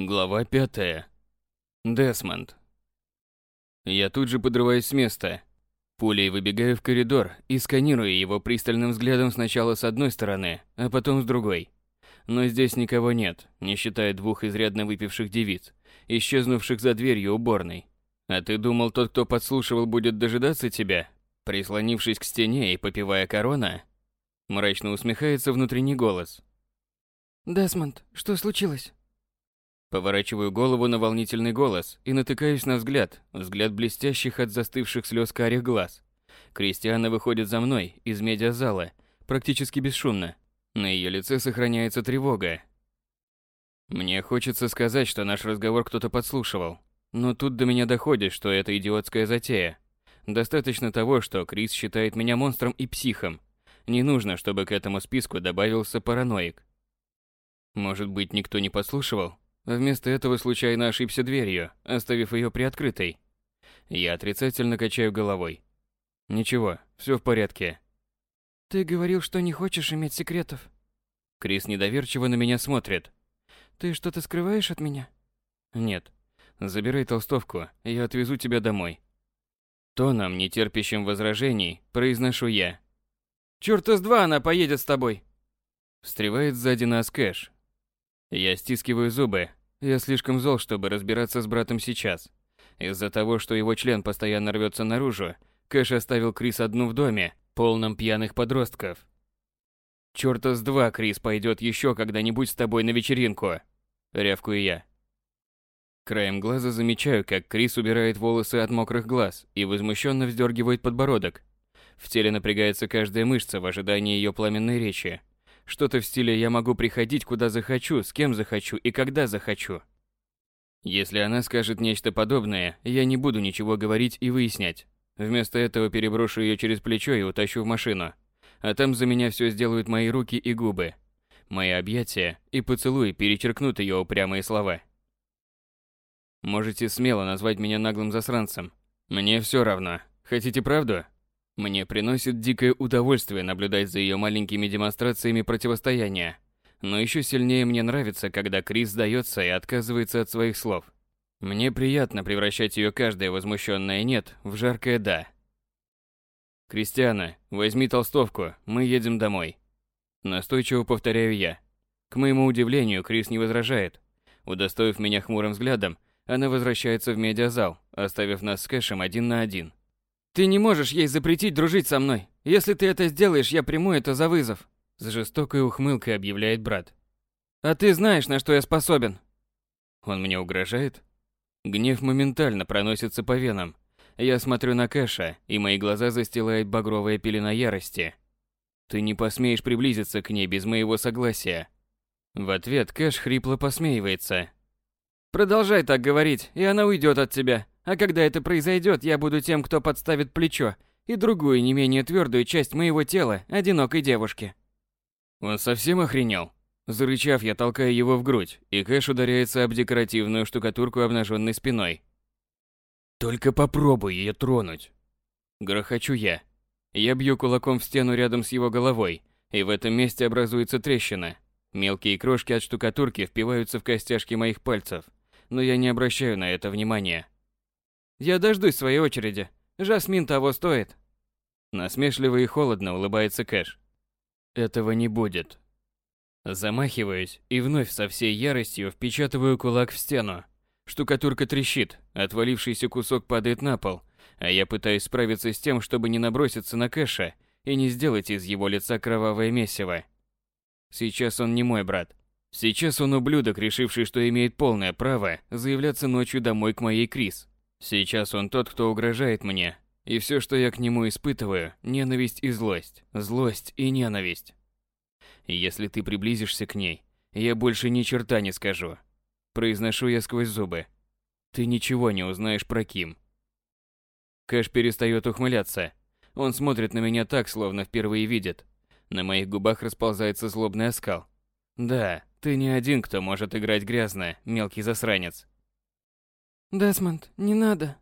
Глава пятая. Десмонд. Я тут же подрываюсь с места. Пулей выбегаю в коридор и сканирую его пристальным взглядом сначала с одной стороны, а потом с другой. Но здесь никого нет, не считая двух изрядно выпивших девиц, исчезнувших за дверью уборной. А ты думал, тот, кто подслушивал, будет дожидаться тебя, прислонившись к стене и попивая корона? Мрачно усмехается внутренний голос. Десмонд, что случилось? Поворачиваю голову на волнительный голос и натыкаюсь на взгляд, взгляд блестящих от застывших слез карих глаз. Кристиана выходит за мной из медиазала, практически бесшумно. На ее лице сохраняется тревога. Мне хочется сказать, что наш разговор кто-то подслушивал. Но тут до меня доходит, что это идиотская затея. Достаточно того, что Крис считает меня монстром и психом. Не нужно, чтобы к этому списку добавился параноик. Может быть, никто не подслушивал? Вместо этого случайно ошибся дверью, оставив ее приоткрытой. Я отрицательно качаю головой. Ничего, все в порядке. Ты говорил, что не хочешь иметь секретов. Крис недоверчиво на меня смотрит. Ты что-то скрываешь от меня? Нет. Забирай толстовку, я отвезу тебя домой. Тоном, не терпящим возражений, произношу я. Чёрта с два она поедет с тобой. Встревает сзади нас Кэш. Я стискиваю зубы, я слишком зол, чтобы разбираться с братом сейчас. Из-за того, что его член постоянно рвется наружу, Кэш оставил Крис одну в доме, полном пьяных подростков. Чёрта с два Крис пойдет еще когда-нибудь с тобой на вечеринку. Рявкую я. Краем глаза замечаю, как Крис убирает волосы от мокрых глаз и возмущенно вздергивает подбородок. В теле напрягается каждая мышца в ожидании ее пламенной речи. Что-то в стиле «я могу приходить куда захочу, с кем захочу и когда захочу». Если она скажет нечто подобное, я не буду ничего говорить и выяснять. Вместо этого переброшу ее через плечо и утащу в машину. А там за меня все сделают мои руки и губы. Мои объятия и поцелуи перечеркнут ее упрямые слова. Можете смело назвать меня наглым засранцем. Мне все равно. Хотите правду? Мне приносит дикое удовольствие наблюдать за ее маленькими демонстрациями противостояния. Но еще сильнее мне нравится, когда Крис сдается и отказывается от своих слов. Мне приятно превращать ее каждое возмущенное «нет» в жаркое «да». «Кристиана, возьми толстовку, мы едем домой». Настойчиво повторяю я. К моему удивлению, Крис не возражает. Удостоив меня хмурым взглядом, она возвращается в медиазал, оставив нас с Кэшем один на один. Ты не можешь ей запретить дружить со мной. Если ты это сделаешь, я приму это за вызов. С жестокой ухмылкой объявляет брат. А ты знаешь, на что я способен. Он мне угрожает? Гнев моментально проносится по венам. Я смотрю на Кэша, и мои глаза застилает багровая пелена ярости. Ты не посмеешь приблизиться к ней без моего согласия. В ответ Кэш хрипло посмеивается. Продолжай так говорить, и она уйдет от тебя. А когда это произойдет, я буду тем, кто подставит плечо и другую не менее твердую часть моего тела одинокой девушки. Он совсем охренел? Зарычав, я толкаю его в грудь, и Кэш ударяется об декоративную штукатурку обнаженной спиной. Только попробуй ее тронуть. Грохочу я. Я бью кулаком в стену рядом с его головой, и в этом месте образуется трещина. Мелкие крошки от штукатурки впиваются в костяшки моих пальцев, но я не обращаю на это внимания. Я дождусь своей очереди. Жасмин того стоит. Насмешливо и холодно улыбается Кэш. Этого не будет. Замахиваюсь и вновь со всей яростью впечатываю кулак в стену. Штукатурка трещит, отвалившийся кусок падает на пол, а я пытаюсь справиться с тем, чтобы не наброситься на Кэша и не сделать из его лица кровавое месиво. Сейчас он не мой брат. Сейчас он ублюдок, решивший, что имеет полное право заявляться ночью домой к моей Крис. Сейчас он тот, кто угрожает мне. И все, что я к нему испытываю, ненависть и злость. Злость и ненависть. Если ты приблизишься к ней, я больше ни черта не скажу. Произношу я сквозь зубы. Ты ничего не узнаешь про Ким. Кэш перестает ухмыляться. Он смотрит на меня так, словно впервые видит. На моих губах расползается злобный оскал. Да, ты не один, кто может играть грязно, мелкий засранец. Десмонд, не надо.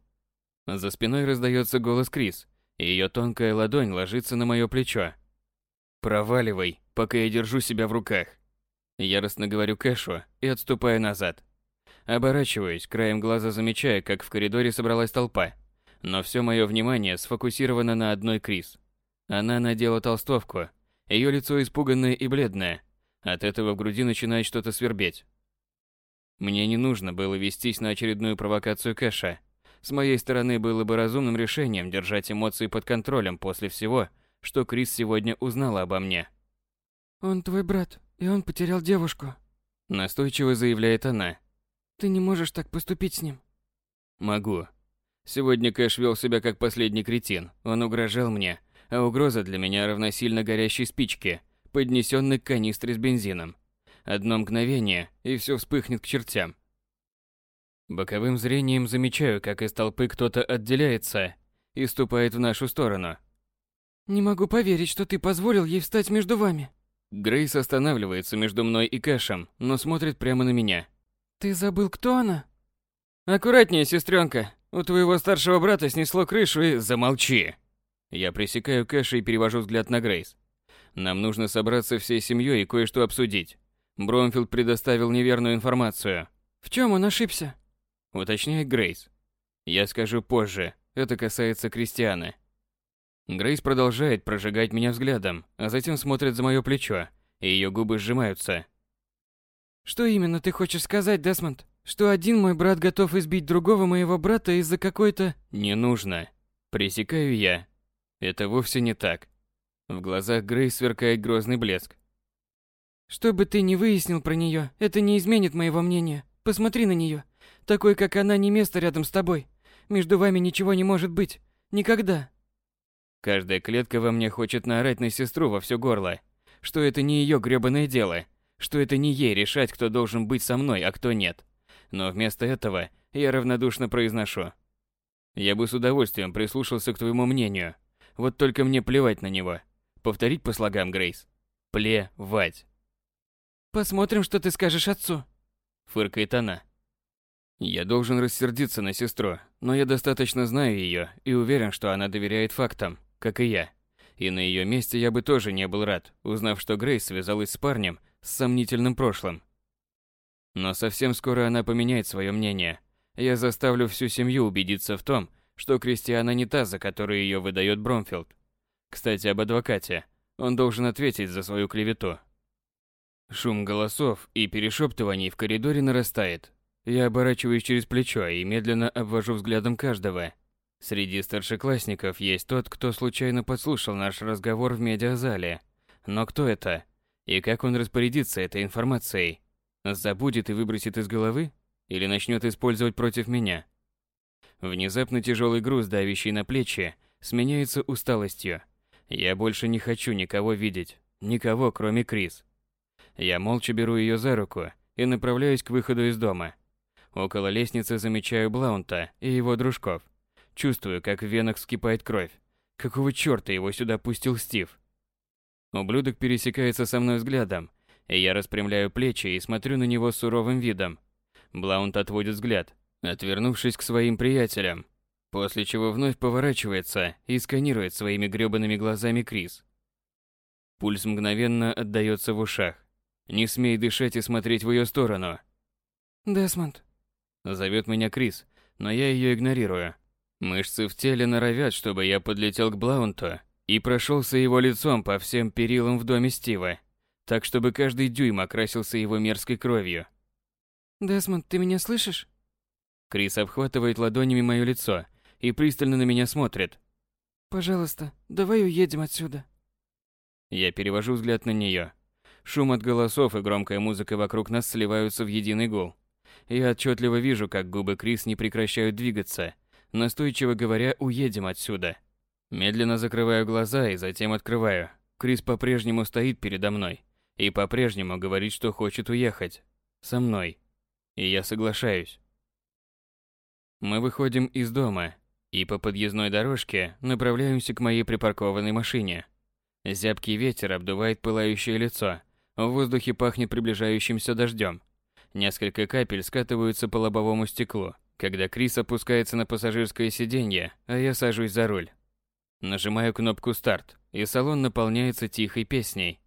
За спиной раздается голос Крис, и ее тонкая ладонь ложится на мое плечо. Проваливай, пока я держу себя в руках. Яростно говорю Кэшу и отступаю назад. Оборачиваюсь, краем глаза замечая, как в коридоре собралась толпа. Но все мое внимание сфокусировано на одной Крис. Она надела толстовку. Ее лицо испуганное и бледное. От этого в груди начинает что-то свербеть. Мне не нужно было вестись на очередную провокацию Кэша. С моей стороны было бы разумным решением держать эмоции под контролем после всего, что Крис сегодня узнала обо мне. «Он твой брат, и он потерял девушку», – настойчиво заявляет она. «Ты не можешь так поступить с ним». «Могу. Сегодня Кэш вел себя как последний кретин. Он угрожал мне, а угроза для меня равносильно горящей спичке, поднесенной к канистре с бензином. Одно мгновение, и все вспыхнет к чертям. Боковым зрением замечаю, как из толпы кто-то отделяется и ступает в нашу сторону. «Не могу поверить, что ты позволил ей встать между вами». Грейс останавливается между мной и Кэшем, но смотрит прямо на меня. «Ты забыл, кто она?» «Аккуратнее, сестренка. У твоего старшего брата снесло крышу и... Замолчи!» Я пресекаю Кэша и перевожу взгляд на Грейс. Нам нужно собраться всей семьей и кое-что обсудить. Бромфилд предоставил неверную информацию. В чем он ошибся? Уточняет Грейс. Я скажу позже. Это касается Кристианы. Грейс продолжает прожигать меня взглядом, а затем смотрит за мое плечо, и ее губы сжимаются. Что именно ты хочешь сказать, Десмонд? Что один мой брат готов избить другого моего брата из-за какой-то... Не нужно. Пресекаю я. Это вовсе не так. В глазах Грейс сверкает грозный блеск. Что бы ты ни выяснил про нее, это не изменит моего мнения. Посмотри на нее. Такой, как она, не место рядом с тобой. Между вами ничего не может быть. Никогда. Каждая клетка во мне хочет наорать на сестру во все горло. Что это не ее грёбаное дело. Что это не ей решать, кто должен быть со мной, а кто нет. Но вместо этого я равнодушно произношу. Я бы с удовольствием прислушался к твоему мнению. Вот только мне плевать на него. Повторить по слогам, Грейс. Плевать. Посмотрим, что ты скажешь отцу. Фыркает она. Я должен рассердиться на сестру, но я достаточно знаю ее и уверен, что она доверяет фактам, как и я. И на ее месте я бы тоже не был рад, узнав, что Грейс связалась с парнем с сомнительным прошлым. Но совсем скоро она поменяет свое мнение. Я заставлю всю семью убедиться в том, что Кристиана не та, за которую ее выдает Бромфилд. Кстати, об адвокате. Он должен ответить за свою клевету. Шум голосов и перешептываний в коридоре нарастает. Я оборачиваюсь через плечо и медленно обвожу взглядом каждого. Среди старшеклассников есть тот, кто случайно подслушал наш разговор в медиазале. Но кто это? И как он распорядится этой информацией? Забудет и выбросит из головы? Или начнет использовать против меня? Внезапно тяжелый груз, давящий на плечи, сменяется усталостью. Я больше не хочу никого видеть. Никого, кроме Крис. Я молча беру ее за руку и направляюсь к выходу из дома. Около лестницы замечаю Блаунта и его дружков. Чувствую, как в венах вскипает кровь. Какого чёрта его сюда пустил Стив? Ублюдок пересекается со мной взглядом, и я распрямляю плечи и смотрю на него суровым видом. Блаунт отводит взгляд, отвернувшись к своим приятелям, после чего вновь поворачивается и сканирует своими грёбаными глазами Крис. Пульс мгновенно отдаётся в ушах. Не смей дышать и смотреть в ее сторону. Десмонд. Зовет меня Крис, но я ее игнорирую. Мышцы в теле норовят, чтобы я подлетел к Блаунту и прошелся его лицом по всем перилам в доме Стива, так чтобы каждый дюйм окрасился его мерзкой кровью. Десмонд, ты меня слышишь? Крис обхватывает ладонями мое лицо и пристально на меня смотрит. Пожалуйста, давай уедем отсюда. Я перевожу взгляд на нее. Шум от голосов и громкая музыка вокруг нас сливаются в единый гул. Я отчетливо вижу, как губы Крис не прекращают двигаться, настойчиво говоря «уедем отсюда». Медленно закрываю глаза и затем открываю. Крис по-прежнему стоит передо мной и по-прежнему говорит, что хочет уехать. Со мной. И я соглашаюсь. Мы выходим из дома и по подъездной дорожке направляемся к моей припаркованной машине. Зябкий ветер обдувает пылающее лицо, в воздухе пахнет приближающимся дождем. Несколько капель скатываются по лобовому стеклу, когда Крис опускается на пассажирское сиденье, а я сажусь за руль. Нажимаю кнопку «Старт», и салон наполняется тихой песней.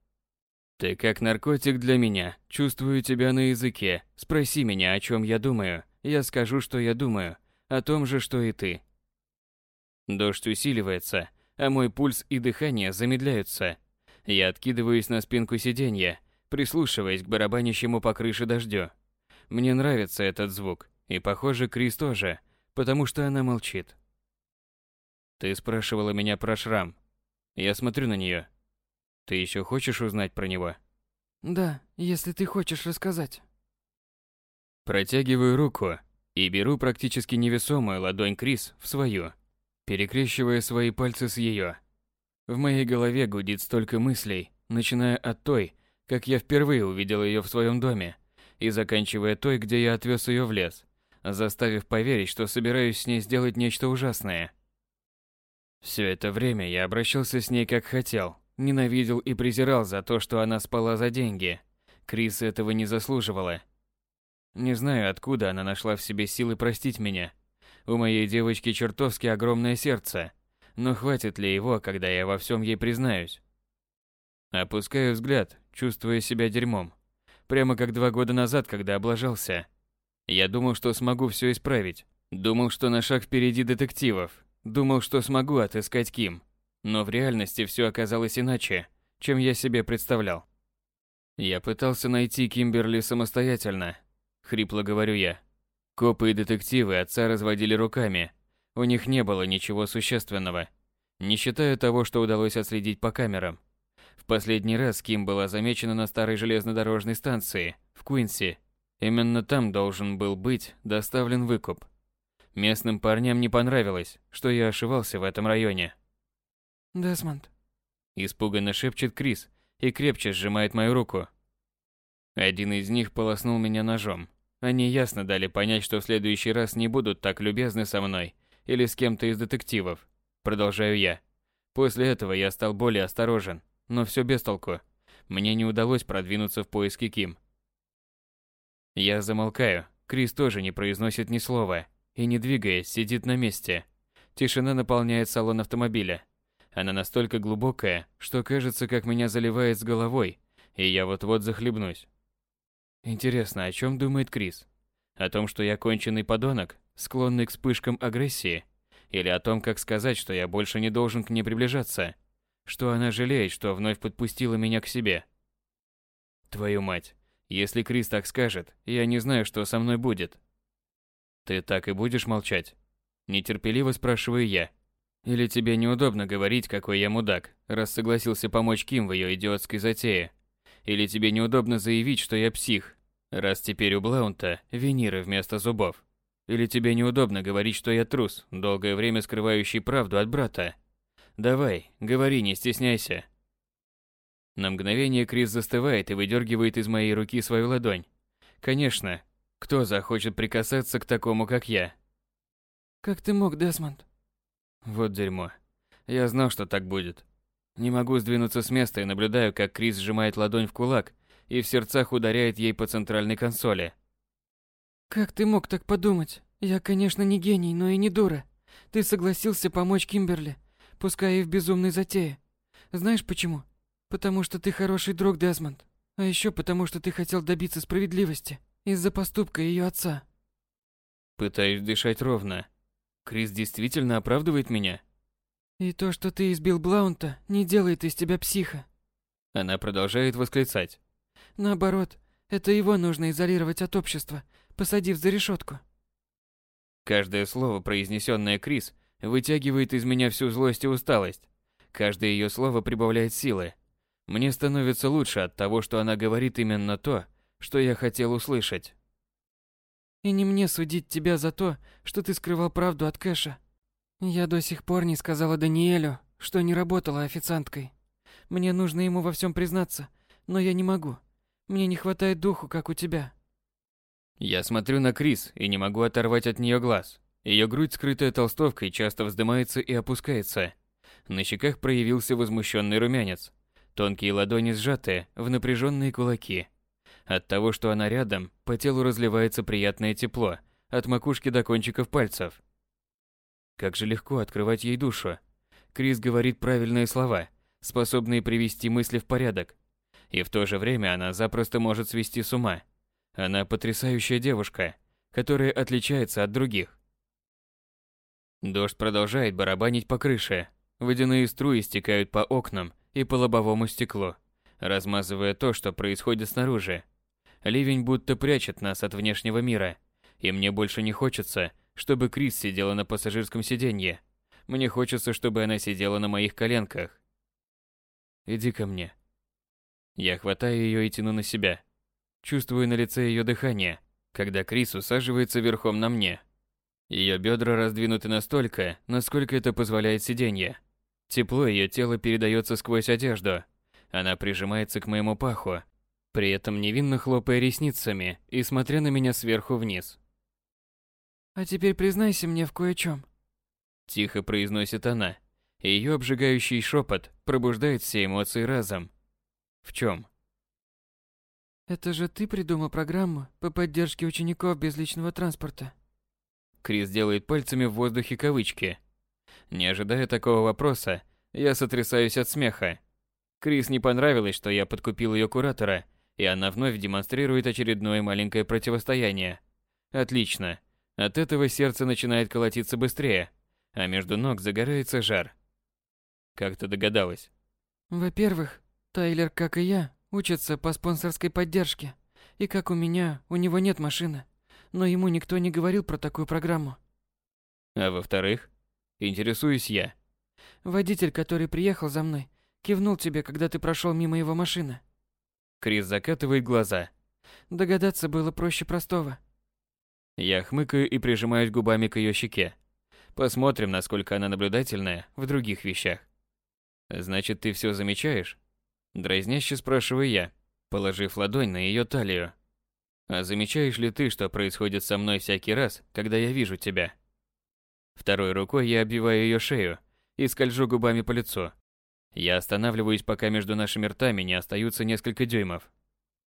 Ты как наркотик для меня. Чувствую тебя на языке. Спроси меня, о чем я думаю. Я скажу, что я думаю. О том же, что и ты. Дождь усиливается, а мой пульс и дыхание замедляются. Я откидываюсь на спинку сиденья, прислушиваясь к барабанящему по крыше дождю. Мне нравится этот звук, и, похоже, Крис тоже, потому что она молчит. Ты спрашивала меня про шрам. Я смотрю на нее. Ты еще хочешь узнать про него? Да, если ты хочешь рассказать. Протягиваю руку и беру практически невесомую ладонь Крис в свою, перекрещивая свои пальцы с ее. В моей голове гудит столько мыслей, начиная от той, как я впервые увидел ее в своем доме, и заканчивая той, где я отвез ее в лес, заставив поверить, что собираюсь с ней сделать нечто ужасное. Все это время я обращался с ней как хотел, Ненавидел и презирал за то, что она спала за деньги. Крис этого не заслуживала. Не знаю, откуда она нашла в себе силы простить меня. У моей девочки чертовски огромное сердце. Но хватит ли его, когда я во всем ей признаюсь? Опускаю взгляд, чувствуя себя дерьмом. Прямо как два года назад, когда облажался. Я думал, что смогу все исправить. Думал, что на шаг впереди детективов. Думал, что смогу отыскать Ким. Но в реальности все оказалось иначе, чем я себе представлял. Я пытался найти Кимберли самостоятельно, хрипло говорю я. Копы и детективы отца разводили руками. У них не было ничего существенного, не считая того, что удалось отследить по камерам. В последний раз Ким была замечена на старой железнодорожной станции в Куинси. Именно там должен был быть доставлен выкуп. Местным парням не понравилось, что я ошивался в этом районе. Десмонд. Испуганно шепчет Крис и крепче сжимает мою руку. Один из них полоснул меня ножом. Они ясно дали понять, что в следующий раз не будут так любезны со мной или с кем-то из детективов. Продолжаю я. После этого я стал более осторожен, но все без толку. Мне не удалось продвинуться в поиске Ким. Я замолкаю. Крис тоже не произносит ни слова и, не двигаясь, сидит на месте. Тишина наполняет салон автомобиля. Она настолько глубокая, что кажется, как меня заливает с головой, и я вот-вот захлебнусь. Интересно, о чем думает Крис? О том, что я конченый подонок, склонный к вспышкам агрессии? Или о том, как сказать, что я больше не должен к ней приближаться? Что она жалеет, что вновь подпустила меня к себе? Твою мать, если Крис так скажет, я не знаю, что со мной будет. Ты так и будешь молчать? Нетерпеливо спрашиваю я. Или тебе неудобно говорить, какой я мудак, раз согласился помочь Ким в ее идиотской затее? Или тебе неудобно заявить, что я псих, раз теперь у Блаунта виниры вместо зубов? Или тебе неудобно говорить, что я трус, долгое время скрывающий правду от брата? Давай, говори, не стесняйся. На мгновение Крис застывает и выдергивает из моей руки свою ладонь. Конечно, кто захочет прикасаться к такому, как я? Как ты мог, Десмонд? Вот дерьмо. Я знал, что так будет. Не могу сдвинуться с места и наблюдаю, как Крис сжимает ладонь в кулак и в сердцах ударяет ей по центральной консоли. Как ты мог так подумать? Я, конечно, не гений, но и не дура. Ты согласился помочь Кимберли, пускай и в безумной затее. Знаешь почему? Потому что ты хороший друг, Десмонд. А еще потому, что ты хотел добиться справедливости из-за поступка ее отца. Пытаюсь дышать ровно, Крис действительно оправдывает меня? И то, что ты избил Блаунта, не делает из тебя психа. Она продолжает восклицать. Наоборот, это его нужно изолировать от общества, посадив за решетку. Каждое слово, произнесенное Крис, вытягивает из меня всю злость и усталость. Каждое ее слово прибавляет силы. Мне становится лучше от того, что она говорит именно то, что я хотел услышать. И не мне судить тебя за то, что ты скрывал правду от Кэша. Я до сих пор не сказала Даниэлю, что не работала официанткой. Мне нужно ему во всем признаться, но я не могу. Мне не хватает духу, как у тебя. Я смотрю на Крис и не могу оторвать от нее глаз. Ее грудь, скрытая толстовкой, часто вздымается и опускается. На щеках проявился возмущенный румянец. Тонкие ладони сжаты в напряженные кулаки. От того, что она рядом, по телу разливается приятное тепло, от макушки до кончиков пальцев. Как же легко открывать ей душу. Крис говорит правильные слова, способные привести мысли в порядок. И в то же время она запросто может свести с ума. Она потрясающая девушка, которая отличается от других. Дождь продолжает барабанить по крыше. Водяные струи стекают по окнам и по лобовому стеклу, размазывая то, что происходит снаружи. Ливень будто прячет нас от внешнего мира, и мне больше не хочется, чтобы Крис сидела на пассажирском сиденье. Мне хочется, чтобы она сидела на моих коленках. Иди ко мне. Я хватаю ее и тяну на себя. Чувствую на лице ее дыхание, когда Крис усаживается верхом на мне. Ее бедра раздвинуты настолько, насколько это позволяет сиденье. Тепло ее тела передается сквозь одежду. Она прижимается к моему паху, при этом невинно хлопая ресницами и смотря на меня сверху вниз. «А теперь признайся мне в кое-чем», – тихо произносит она. Ее обжигающий шепот пробуждает все эмоции разом. В чем? Это же ты придумал программу по поддержке учеников без личного транспорта. Крис делает пальцами в воздухе кавычки. Не ожидая такого вопроса, я сотрясаюсь от смеха. Крис не понравилось, что я подкупил ее куратора, и она вновь демонстрирует очередное маленькое противостояние. Отлично. От этого сердце начинает колотиться быстрее, а между ног загорается жар. Как ты догадалась? Во-первых, Тайлер, как и я, учится по спонсорской поддержке. И как у меня, у него нет машины но ему никто не говорил про такую программу. А во-вторых, интересуюсь я. Водитель, который приехал за мной, кивнул тебе, когда ты прошел мимо его машины. Крис закатывает глаза. Догадаться было проще простого. Я хмыкаю и прижимаюсь губами к ее щеке. Посмотрим, насколько она наблюдательная в других вещах. Значит, ты все замечаешь? Дразняще спрашиваю я, положив ладонь на ее талию. А замечаешь ли ты, что происходит со мной всякий раз, когда я вижу тебя? Второй рукой я обвиваю ее шею и скольжу губами по лицу. Я останавливаюсь, пока между нашими ртами не остаются несколько дюймов.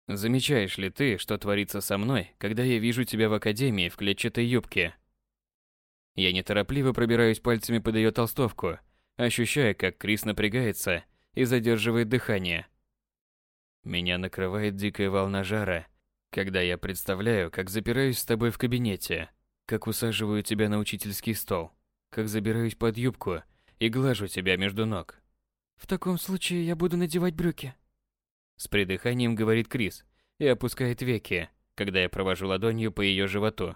Замечаешь ли ты, что творится со мной, когда я вижу тебя в академии в клетчатой юбке? Я неторопливо пробираюсь пальцами под ее толстовку, ощущая, как Крис напрягается и задерживает дыхание. Меня накрывает дикая волна жара, когда я представляю, как запираюсь с тобой в кабинете, как усаживаю тебя на учительский стол, как забираюсь под юбку и глажу тебя между ног. В таком случае я буду надевать брюки. С придыханием говорит Крис и опускает веки, когда я провожу ладонью по ее животу.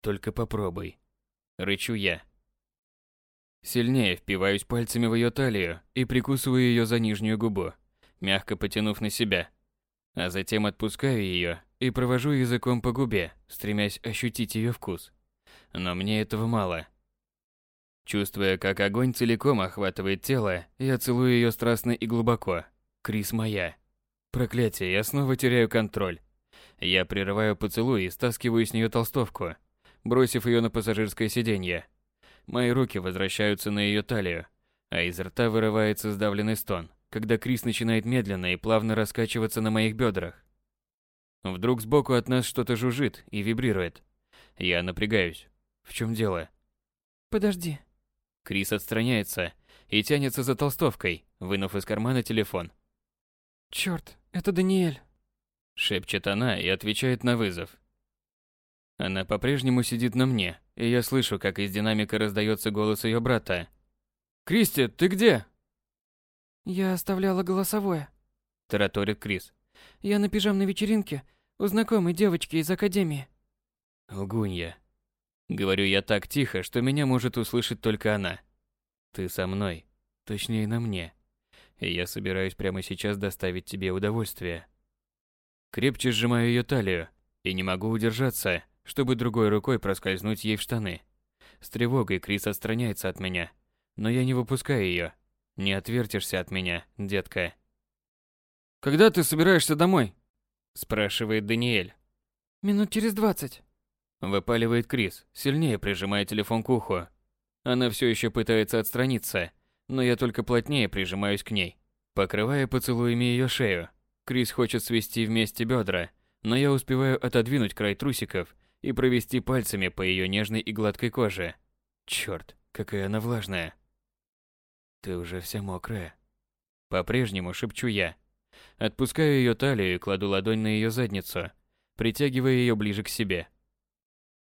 Только попробуй. Рычу я. Сильнее впиваюсь пальцами в ее талию и прикусываю ее за нижнюю губу, мягко потянув на себя а затем отпускаю ее и провожу языком по губе, стремясь ощутить ее вкус. Но мне этого мало. Чувствуя, как огонь целиком охватывает тело, я целую ее страстно и глубоко. Крис моя. Проклятие, я снова теряю контроль. Я прерываю поцелуй и стаскиваю с нее толстовку, бросив ее на пассажирское сиденье. Мои руки возвращаются на ее талию, а из рта вырывается сдавленный стон когда Крис начинает медленно и плавно раскачиваться на моих бедрах. Вдруг сбоку от нас что-то жужжит и вибрирует. Я напрягаюсь. В чем дело? Подожди. Крис отстраняется и тянется за толстовкой, вынув из кармана телефон. Черт, это Даниэль. Шепчет она и отвечает на вызов. Она по-прежнему сидит на мне, и я слышу, как из динамика раздается голос ее брата. «Кристи, ты где?» «Я оставляла голосовое», – тараторит Крис. «Я на пижамной вечеринке у знакомой девочки из академии». «Лгунья». Говорю я так тихо, что меня может услышать только она. «Ты со мной. Точнее, на мне. И я собираюсь прямо сейчас доставить тебе удовольствие». Крепче сжимаю ее талию и не могу удержаться, чтобы другой рукой проскользнуть ей в штаны. С тревогой Крис отстраняется от меня, но я не выпускаю ее. Не отвертишься от меня, детка. Когда ты собираешься домой? спрашивает Даниэль. Минут через двадцать. Выпаливает Крис, сильнее прижимая телефон к уху. Она все еще пытается отстраниться, но я только плотнее прижимаюсь к ней, покрывая поцелуями ее шею. Крис хочет свести вместе бедра, но я успеваю отодвинуть край трусиков и провести пальцами по ее нежной и гладкой коже. Черт, какая она влажная. Ты уже вся мокрая. По-прежнему шепчу я. Отпускаю ее талию и кладу ладонь на ее задницу, притягивая ее ближе к себе.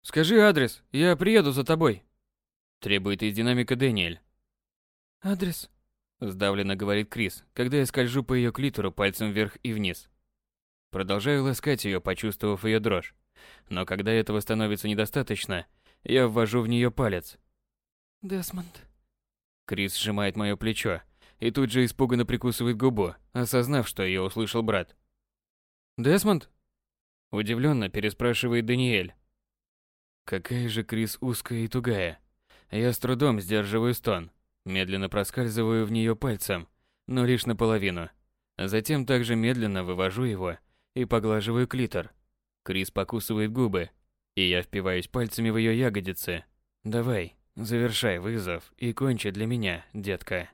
«Скажи адрес, я приеду за тобой», – требует из динамика Дэниэль. «Адрес?» – сдавленно говорит Крис, когда я скольжу по ее клитору пальцем вверх и вниз. Продолжаю ласкать ее, почувствовав ее дрожь. Но когда этого становится недостаточно, я ввожу в нее палец. «Десмонд». Крис сжимает мое плечо и тут же испуганно прикусывает губу, осознав, что ее услышал брат. «Десмонд?» Удивленно переспрашивает Даниэль. Какая же Крис узкая и тугая. Я с трудом сдерживаю стон, медленно проскальзываю в нее пальцем, но лишь наполовину. Затем также медленно вывожу его и поглаживаю клитор. Крис покусывает губы, и я впиваюсь пальцами в ее ягодицы. Давай, завершай вызов и кончи для меня, детка.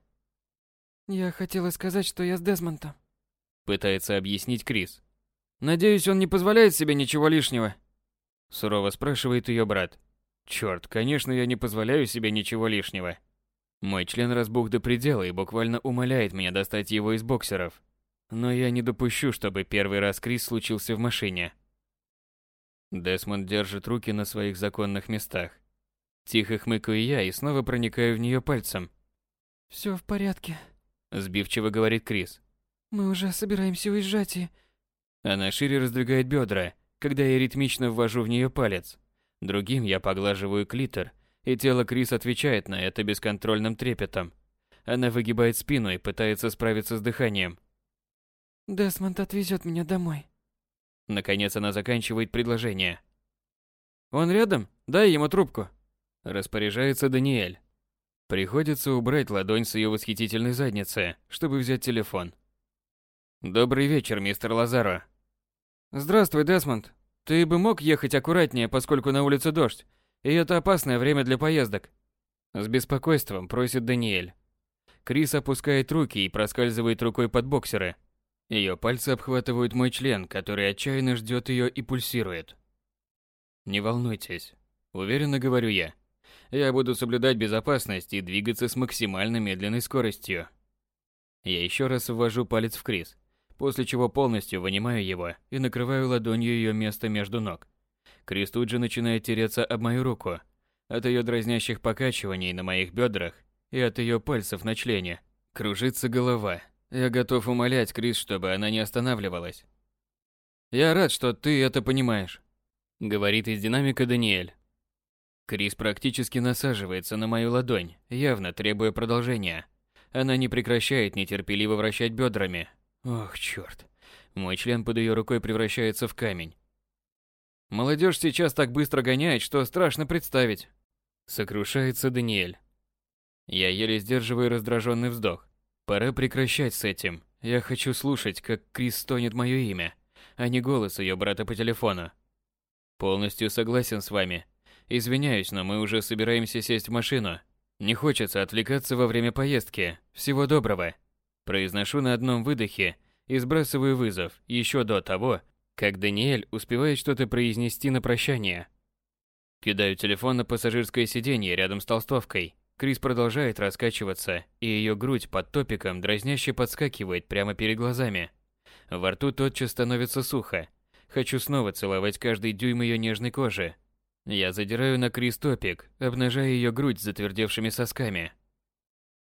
Я хотела сказать, что я с Десмондом. Пытается объяснить Крис. Надеюсь, он не позволяет себе ничего лишнего. Сурово спрашивает ее брат. Черт, конечно, я не позволяю себе ничего лишнего. Мой член разбух до предела и буквально умоляет меня достать его из боксеров. Но я не допущу, чтобы первый раз Крис случился в машине. Десмонд держит руки на своих законных местах. Тихо хмыкаю я и снова проникаю в нее пальцем. Все в порядке», – сбивчиво говорит Крис. «Мы уже собираемся уезжать и...» Она шире раздвигает бедра, когда я ритмично ввожу в нее палец. Другим я поглаживаю клитор, и тело Крис отвечает на это бесконтрольным трепетом. Она выгибает спину и пытается справиться с дыханием. Десмонд отвезет меня домой. Наконец она заканчивает предложение. Он рядом? Дай ему трубку. Распоряжается Даниэль. Приходится убрать ладонь с ее восхитительной задницы, чтобы взять телефон. Добрый вечер, мистер Лазаро. Здравствуй, Десмонд. Ты бы мог ехать аккуратнее, поскольку на улице дождь, и это опасное время для поездок. С беспокойством просит Даниэль. Крис опускает руки и проскальзывает рукой под боксеры, ее пальцы обхватывают мой член, который отчаянно ждет ее и пульсирует. Не волнуйтесь, уверенно говорю я. Я буду соблюдать безопасность и двигаться с максимально медленной скоростью. Я еще раз ввожу палец в Крис, после чего полностью вынимаю его и накрываю ладонью ее место между ног. Крис тут же начинает тереться об мою руку. От ее дразнящих покачиваний на моих бедрах и от ее пальцев на члене кружится голова, я готов умолять Крис, чтобы она не останавливалась. Я рад, что ты это понимаешь, говорит из динамика Даниэль. Крис практически насаживается на мою ладонь, явно требуя продолжения. Она не прекращает нетерпеливо вращать бедрами. Ох, черт. Мой член под ее рукой превращается в камень. Молодежь сейчас так быстро гоняет, что страшно представить. Сокрушается Даниэль. Я еле сдерживаю раздраженный вздох. Пора прекращать с этим. Я хочу слушать, как Крис стонет мое имя, а не голос ее брата по телефону. Полностью согласен с вами. Извиняюсь, но мы уже собираемся сесть в машину. Не хочется отвлекаться во время поездки. Всего доброго. Произношу на одном выдохе и сбрасываю вызов еще до того, как Даниэль успевает что-то произнести на прощание. Кидаю телефон на пассажирское сиденье рядом с толстовкой Крис продолжает раскачиваться, и ее грудь под топиком дразняще подскакивает прямо перед глазами. Во рту тотчас становится сухо. Хочу снова целовать каждый дюйм ее нежной кожи. Я задираю на Крис топик, обнажая ее грудь с затвердевшими сосками.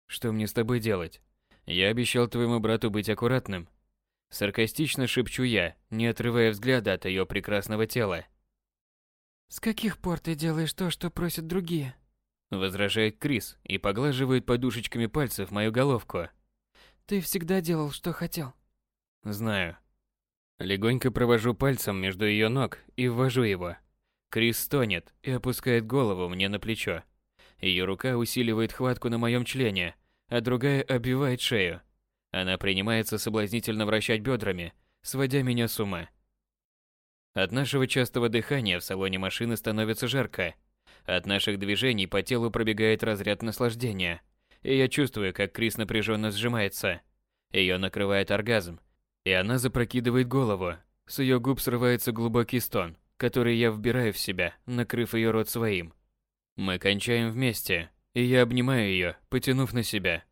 Что мне с тобой делать? Я обещал твоему брату быть аккуратным. Саркастично шепчу я, не отрывая взгляда от ее прекрасного тела. С каких пор ты делаешь то, что просят другие? Возражает Крис и поглаживает подушечками пальцев мою головку. Ты всегда делал, что хотел. Знаю. Легонько провожу пальцем между ее ног и ввожу его. Крис стонет и опускает голову мне на плечо. Ее рука усиливает хватку на моем члене, а другая обвивает шею. Она принимается соблазнительно вращать бедрами, сводя меня с ума. От нашего частого дыхания в салоне машины становится жарко, от наших движений по телу пробегает разряд наслаждения, и я чувствую, как Крис напряженно сжимается. Ее накрывает оргазм, и она запрокидывает голову. С ее губ срывается глубокий стон, который я вбираю в себя, накрыв ее рот своим. Мы кончаем вместе, и я обнимаю ее, потянув на себя.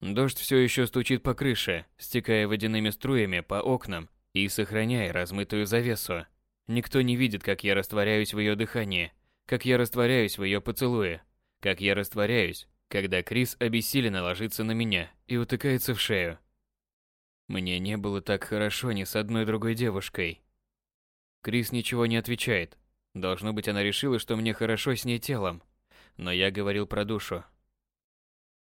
Дождь все еще стучит по крыше, стекая водяными струями по окнам и сохраняя размытую завесу. Никто не видит, как я растворяюсь в ее дыхании, как я растворяюсь в ее поцелуе, как я растворяюсь, когда Крис обессиленно ложится на меня и утыкается в шею. Мне не было так хорошо ни с одной другой девушкой. Крис ничего не отвечает. Должно быть, она решила, что мне хорошо с ней телом. Но я говорил про душу.